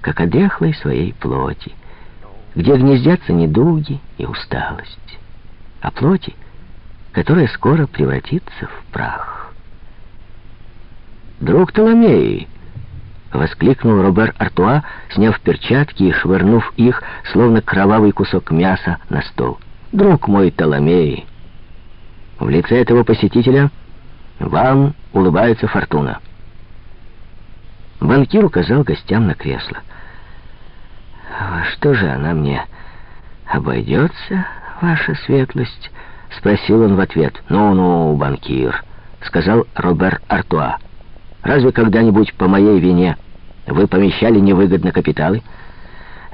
как о своей плоти, где гнездятся недуги и усталость, о плоти, которая скоро превратится в прах. «Друг Толомей!» — воскликнул Робер Артуа, сняв перчатки и швырнув их, словно кровавый кусок мяса, на стол. «Друг мой Толомей!» В лице этого посетителя вам улыбается фортуна. Банкир указал гостям на кресло. «Во что же она мне обойдется, ваша светлость?» — спросил он в ответ. «Ну-ну, банкир», — сказал Робер Артуа. «Разве когда-нибудь по моей вине вы помещали невыгодно капиталы?»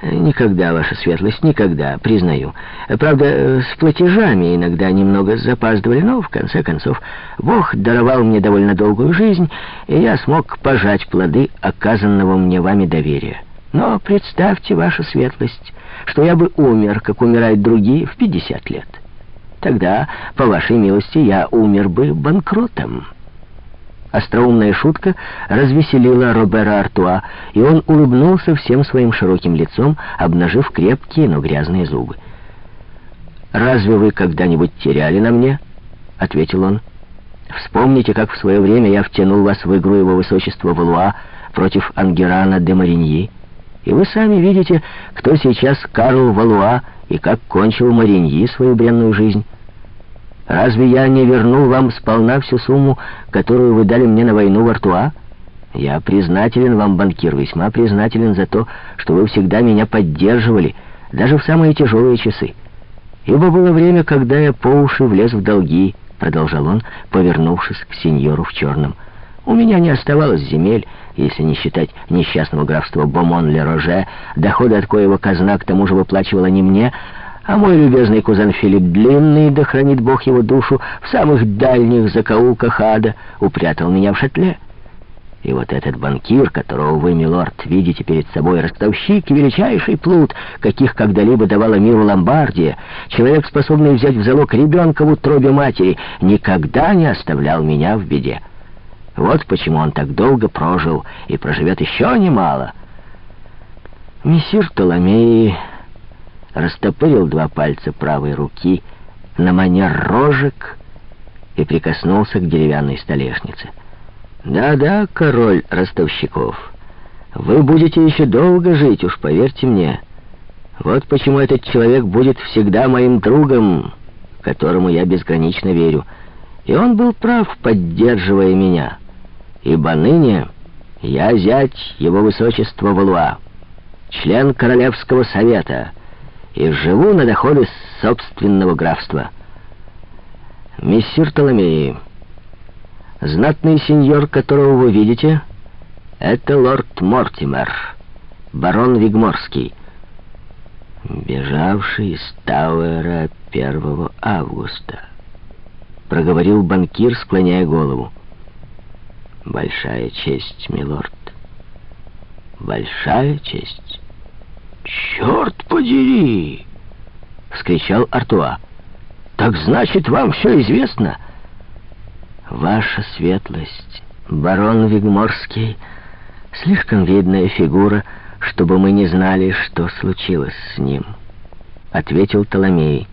«Никогда, ваша светлость, никогда, признаю. Правда, с платежами иногда немного запаздывали, но, в конце концов, Бог даровал мне довольно долгую жизнь, и я смог пожать плоды оказанного мне вами доверия. Но представьте, ваша светлость, что я бы умер, как умирают другие, в 50 лет. Тогда, по вашей милости, я умер бы банкротом». Остроумная шутка развеселила Робера Артуа, и он улыбнулся всем своим широким лицом, обнажив крепкие, но грязные зубы. «Разве вы когда-нибудь теряли на мне?» — ответил он. «Вспомните, как в свое время я втянул вас в игру его высочества Валуа против Ангерана де Мариньи, и вы сами видите, кто сейчас Карл Валуа и как кончил Мариньи свою бренную жизнь». Разве я не вернул вам сполна всю сумму, которую вы дали мне на войну в Артуа? Я признателен вам, банкир, весьма признателен за то, что вы всегда меня поддерживали, даже в самые тяжелые часы. Ибо было время, когда я по уши влез в долги, продолжал он, повернувшись к сеньору в черном. У меня не оставалось земель, если не считать несчастного графства Бомон-Ле-Роже, доходы от коего казна к тому же выплачивала не мне, а мой любезный кузен Филипп Длинный, да хранит Бог его душу, в самых дальних закоулках ада упрятал меня в шатле. И вот этот банкир, которого вы, милорд, видите перед собой, ростовщик и величайший плут, каких когда-либо давала миру Ломбардия, человек, способный взять в залог ребенка в утробе матери, никогда не оставлял меня в беде. Вот почему он так долго прожил и проживет еще немало. Мессир Толомеи растопырил два пальца правой руки на манер рожек и прикоснулся к деревянной столешнице. «Да-да, король ростовщиков, вы будете еще долго жить, уж поверьте мне. Вот почему этот человек будет всегда моим другом, которому я безгранично верю. И он был прав, поддерживая меня, ибо ныне я зять его высочества Валуа, член Королевского совета» и живу на доходы собственного графства. Мессир Толомеи, знатный сеньор, которого вы видите, это лорд Мортимер, барон Вигморский, бежавший из Тауэра 1 августа, проговорил банкир, склоняя голову. Большая честь, милорд, большая честь. «Черт подери!» — вскричал Артуа. «Так значит, вам все известно?» «Ваша светлость, барон Вигморский, слишком видная фигура, чтобы мы не знали, что случилось с ним», — ответил Толомей.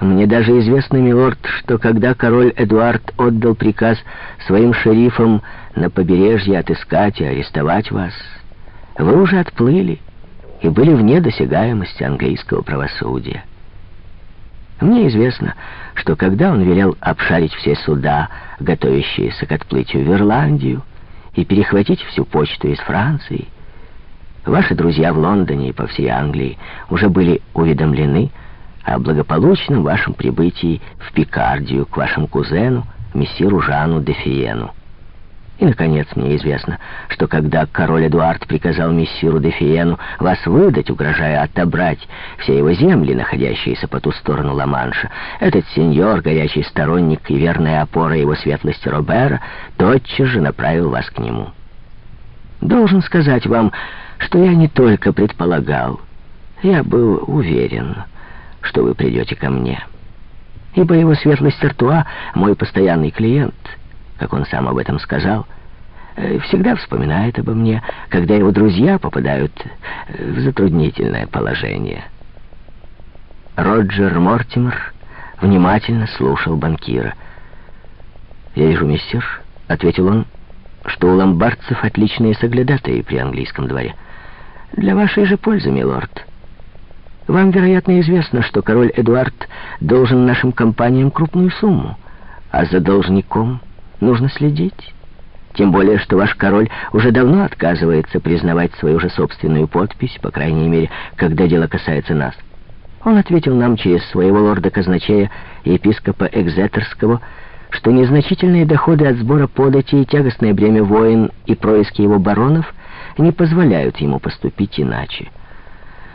«Мне даже известно, милорд, что когда король Эдуард отдал приказ своим шерифам на побережье отыскать и арестовать вас, вы уже отплыли» и были вне досягаемости английского правосудия. Мне известно, что когда он велел обшарить все суда, готовящиеся к отплытию в Ирландию, и перехватить всю почту из Франции, ваши друзья в Лондоне и по всей Англии уже были уведомлены о благополучном вашем прибытии в Пикардию к вашему кузену, мессиру Жану де Фиену. И, наконец, мне известно, что когда король Эдуард приказал мессиру де Фиену вас выдать, угрожая отобрать все его земли, находящиеся по ту сторону Ла-Манша, этот сеньор, горячий сторонник и верная опора его светлости Робера, тотчас же направил вас к нему. Должен сказать вам, что я не только предполагал, я был уверен, что вы придете ко мне. Ибо его светлость Артуа — мой постоянный клиент — как он сам об этом сказал, э, всегда вспоминает обо мне, когда его друзья попадают э, в затруднительное положение. Роджер Мортимер внимательно слушал банкира. «Я вижу, мистер», — ответил он, — «что у ломбардцев отличные соглядатые при английском дворе. Для вашей же пользы, милорд». Вам, вероятно, известно, что король Эдуард должен нашим компаниям крупную сумму, а за должником нужно следить. Тем более, что ваш король уже давно отказывается признавать свою же собственную подпись, по крайней мере, когда дело касается нас. Он ответил нам через своего лорда-казначея епископа Экзетерского, что незначительные доходы от сбора подати и тягостное бремя воин и происки его баронов не позволяют ему поступить иначе.